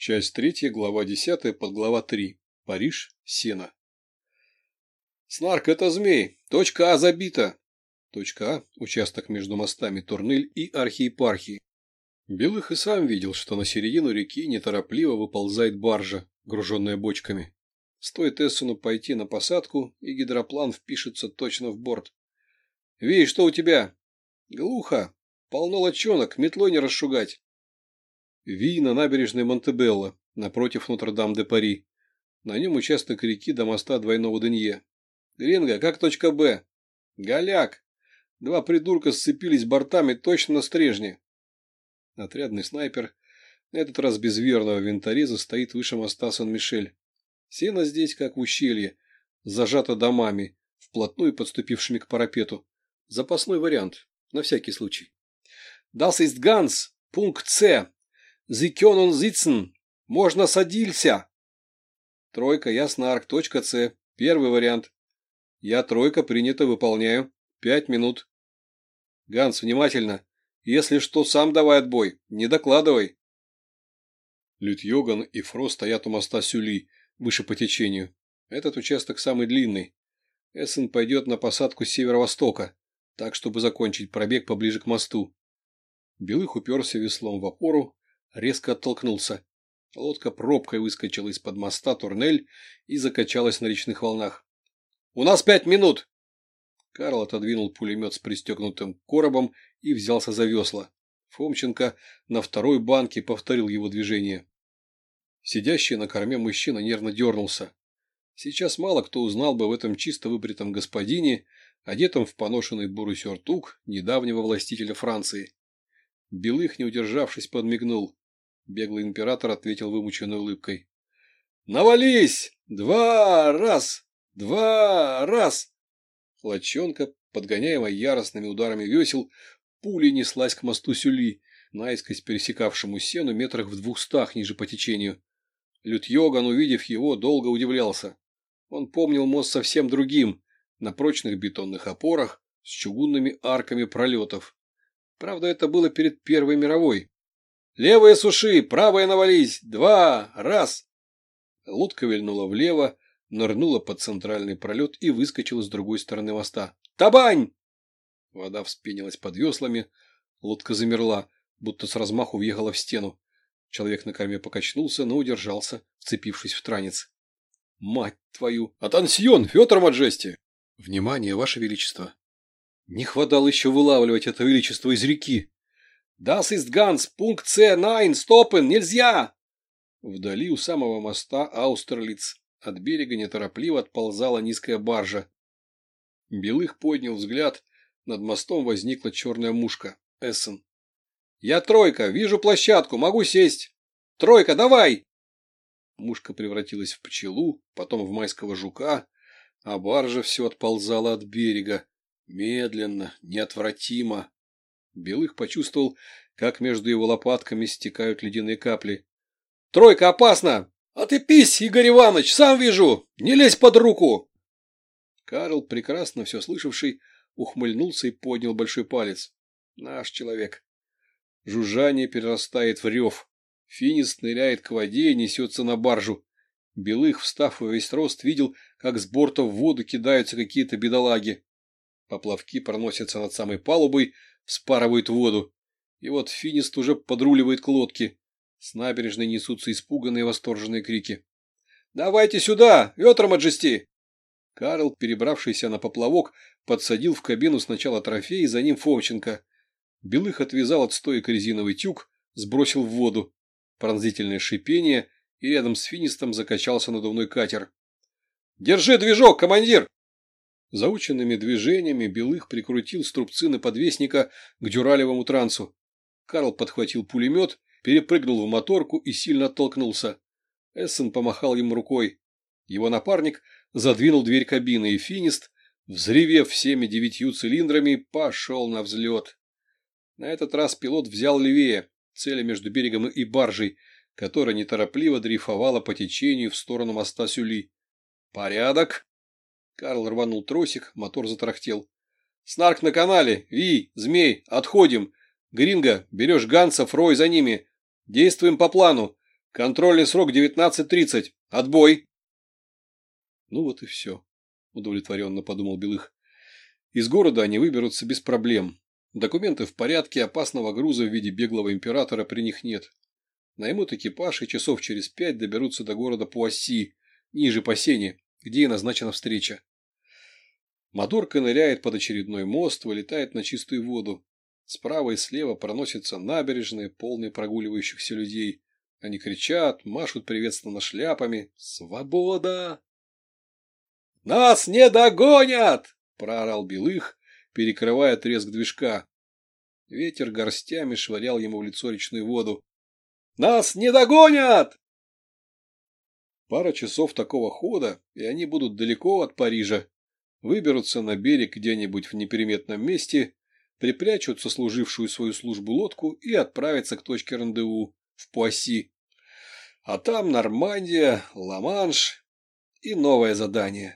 Часть третья, глава десятая, подглава три. Париж, Сена. Снарк – это змей. Точка А забита. Точка А – участок между мостами Турнель и Архиепархии. Белых и сам видел, что на середину реки неторопливо выползает баржа, груженная бочками. Стоит Эссену пойти на посадку, и гидроплан впишется точно в борт. «Ви, что у тебя?» «Глухо. Полно лочонок, метлой не расшугать». Ви на набережной Монтебелло, напротив Нотр-Дам-де-Пари. На нем участок реки до моста двойного Денье. Гринго, как точка Б? Голяк. Два придурка сцепились бортами точно на стрежне. Отрядный снайпер, на этот раз без верного винтореза, стоит выше моста Сан-Мишель. Сено здесь, как в ущелье, зажато домами, вплотную подступившими к парапету. Запасной вариант, на всякий случай. Das ist ganz, пункт С. Können sitzen. Можно садился. Тройка, я снарк, точка С. Первый вариант. Я тройка, принято, выполняю. Пять минут. Ганс, внимательно. Если что, сам давай отбой. Не докладывай. Лют Йоган и Фро стоят у моста Сюли, выше по течению. Этот участок самый длинный. Эссен пойдет на посадку с северо-востока, так, чтобы закончить пробег поближе к мосту. Белых уперся веслом в опору, резко оттолкнулся. Лодка пробкой выскочила из-под моста Турнель и закачалась на речных волнах. «У нас пять минут!» Карл отодвинул пулемет с пристегнутым коробом и взялся за весла. Фомченко на второй банке повторил его движение. Сидящий на корме мужчина нервно дернулся. Сейчас мало кто узнал бы в этом чисто выбритом господине, одетом в поношенный бурый сюртук недавнего властителя Франции. Белых, не удержавшись, подмигнул. Беглый император ответил вымученной улыбкой. «Навались! Два раз! Два раз!» Лочонка, подгоняемая яростными ударами весел, пулей неслась к мосту Сюли, наискось пересекавшему сену метрах в двухстах ниже по течению. Лют-Йоган, увидев его, долго удивлялся. Он помнил мост совсем другим, на прочных бетонных опорах, с чугунными арками пролетов. Правда, это было перед Первой мировой. «Левые суши, правые навались! Два! Раз!» Лодка вильнула влево, нырнула под центральный пролет и выскочила с другой стороны моста. «Табань!» Вода вспенилась под веслами, лодка замерла, будто с размаху въехала в стену. Человек на корме покачнулся, но удержался, вцепившись в транец. «Мать твою! Атансьон, Федор Маджести!» «Внимание, Ваше Величество!» Не хватало еще вылавливать это величество из реки. «Das ist ganz, пункт С, nein, stoppen, нельзя!» Вдали у самого моста Аустерлиц от берега неторопливо отползала низкая баржа. Белых поднял взгляд, над мостом возникла черная мушка. Эссен. «Я тройка, вижу площадку, могу сесть! Тройка, давай!» Мушка превратилась в пчелу, потом в майского жука, а баржа все отползала от берега. Медленно, неотвратимо. Белых почувствовал, как между его лопатками стекают ледяные капли. «Тройка, опасно! А ты пись, Игорь Иванович, сам вижу! Не лезь под руку!» Карл, прекрасно все слышавший, ухмыльнулся и поднял большой палец. «Наш человек!» Жужжание перерастает в рев. Финис ныряет к воде и несется на баржу. Белых, встав во весь рост, видел, как с борта в воду кидаются какие-то бедолаги. Поплавки проносятся над самой палубой, спарывают воду. И вот финист уже подруливает к лодке. С набережной несутся испуганные восторженные крики. «Давайте сюда! Ветра Маджести!» Карл, перебравшийся на поплавок, подсадил в кабину сначала трофей, за ним Фомченко. Белых отвязал от стоек резиновый тюк, сбросил в воду. Пронзительное шипение, и рядом с финистом закачался надувной катер. «Держи движок, командир!» Заученными движениями Белых прикрутил струбцины подвесника к дюралевому трансу. Карл подхватил пулемет, перепрыгнул в моторку и сильно оттолкнулся. Эссен помахал ему рукой. Его напарник задвинул дверь кабины, и финист, взревев всеми девятью цилиндрами, пошел на взлет. На этот раз пилот взял левее, целя между берегом и баржей, которая неторопливо дрейфовала по течению в сторону моста Сюли. «Порядок!» Карл рванул тросик, мотор затарахтел. «Снарк на канале! Ви! Змей! Отходим! Гринго, берешь Ганса, Фрой за ними! Действуем по плану! Контрольный срок 19.30. Отбой. Ну вот и все, удовлетворенно подумал Белых. Из города они выберутся без проблем. Документы в порядке, опасного груза в виде беглого императора при них нет. Наймут экипаж и часов через пять доберутся до города по оси, ниже по сене, где и назначена встреча. Моторка ныряет под очередной мост, вылетает на чистую воду. Справа и слева проносятся набережные, полные прогуливающихся людей. Они кричат, машут приветственно шляпами. «Свобода!» «Нас не догонят!» – проорал Белых, перекрывая треск движка. Ветер горстями швырял ему в лицо речную воду. «Нас не догонят!» Пара часов такого хода, и они будут далеко от Парижа. Выберутся на берег где-нибудь в неприметном месте, припрячут сослужившую свою службу лодку и отправятся к точке рандеву в Пуасси. А там Нормандия, Ла-Манш и новое задание.